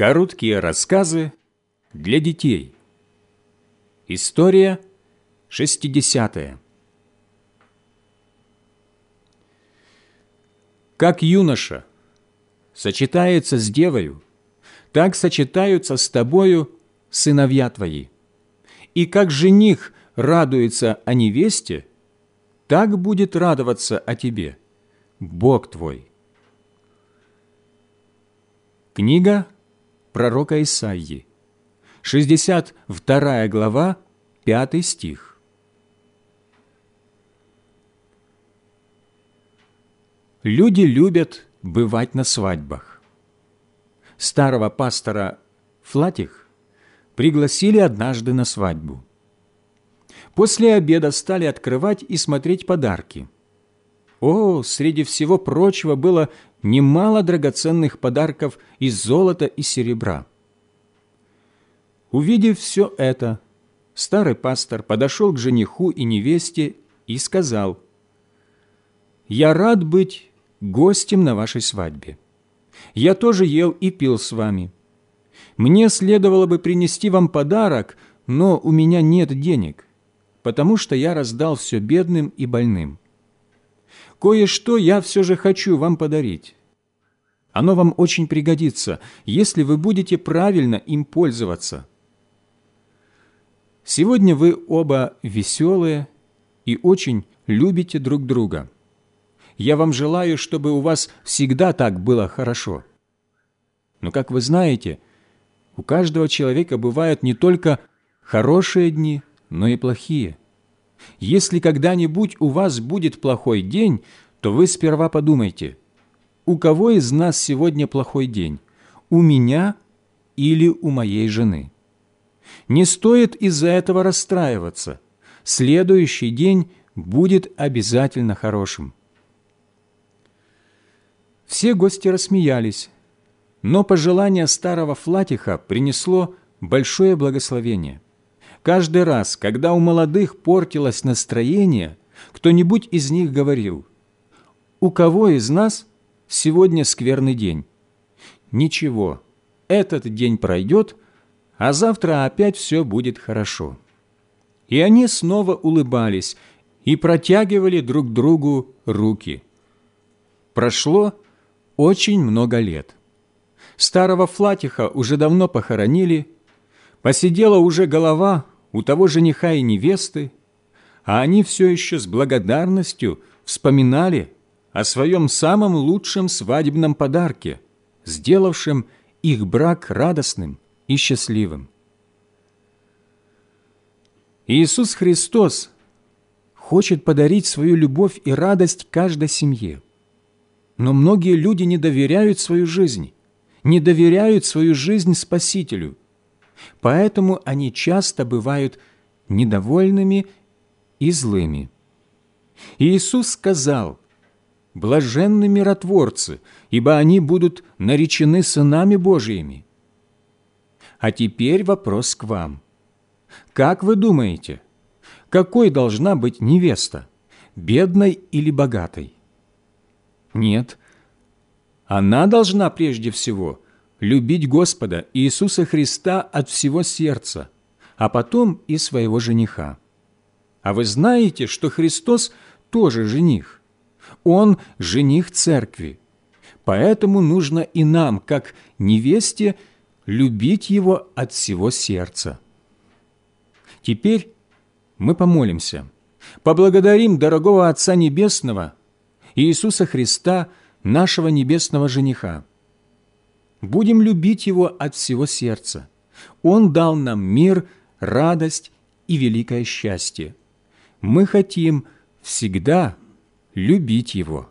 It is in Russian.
Короткие рассказы для детей. История 60 Как юноша сочетается с девою, так сочетаются с тобою сыновья твои. И как жених радуется о невесте, так будет радоваться о тебе Бог твой. Книга пророка Исаии, 62 глава, 5 стих. Люди любят бывать на свадьбах. Старого пастора Флатих пригласили однажды на свадьбу. После обеда стали открывать и смотреть подарки. О, среди всего прочего было немало драгоценных подарков из золота и серебра. Увидев все это, старый пастор подошел к жениху и невесте и сказал, «Я рад быть гостем на вашей свадьбе. Я тоже ел и пил с вами. Мне следовало бы принести вам подарок, но у меня нет денег, потому что я раздал все бедным и больным. Кое-что я все же хочу вам подарить. Оно вам очень пригодится, если вы будете правильно им пользоваться. Сегодня вы оба веселые и очень любите друг друга. Я вам желаю, чтобы у вас всегда так было хорошо. Но, как вы знаете, у каждого человека бывают не только хорошие дни, но и плохие. Если когда-нибудь у вас будет плохой день, то вы сперва подумайте, у кого из нас сегодня плохой день, у меня или у моей жены. Не стоит из-за этого расстраиваться. Следующий день будет обязательно хорошим. Все гости рассмеялись, но пожелание старого Флатиха принесло большое благословение – Каждый раз, когда у молодых портилось настроение, кто-нибудь из них говорил, «У кого из нас сегодня скверный день?» «Ничего, этот день пройдет, а завтра опять все будет хорошо». И они снова улыбались и протягивали друг другу руки. Прошло очень много лет. Старого Флатиха уже давно похоронили, посидела уже голова у того жениха и невесты, а они все еще с благодарностью вспоминали о своем самом лучшем свадебном подарке, сделавшем их брак радостным и счастливым. Иисус Христос хочет подарить свою любовь и радость каждой семье. Но многие люди не доверяют свою жизнь, не доверяют свою жизнь Спасителю – Поэтому они часто бывают недовольными и злыми. Иисус сказал, «Блаженны миротворцы, ибо они будут наречены сынами Божиими». А теперь вопрос к вам. Как вы думаете, какой должна быть невеста, бедной или богатой? Нет, она должна прежде всего – любить Господа Иисуса Христа от всего сердца, а потом и своего жениха. А вы знаете, что Христос тоже жених. Он жених церкви. Поэтому нужно и нам, как невесте, любить Его от всего сердца. Теперь мы помолимся, поблагодарим дорогого Отца Небесного, Иисуса Христа, нашего небесного жениха, Будем любить Его от всего сердца. Он дал нам мир, радость и великое счастье. Мы хотим всегда любить Его.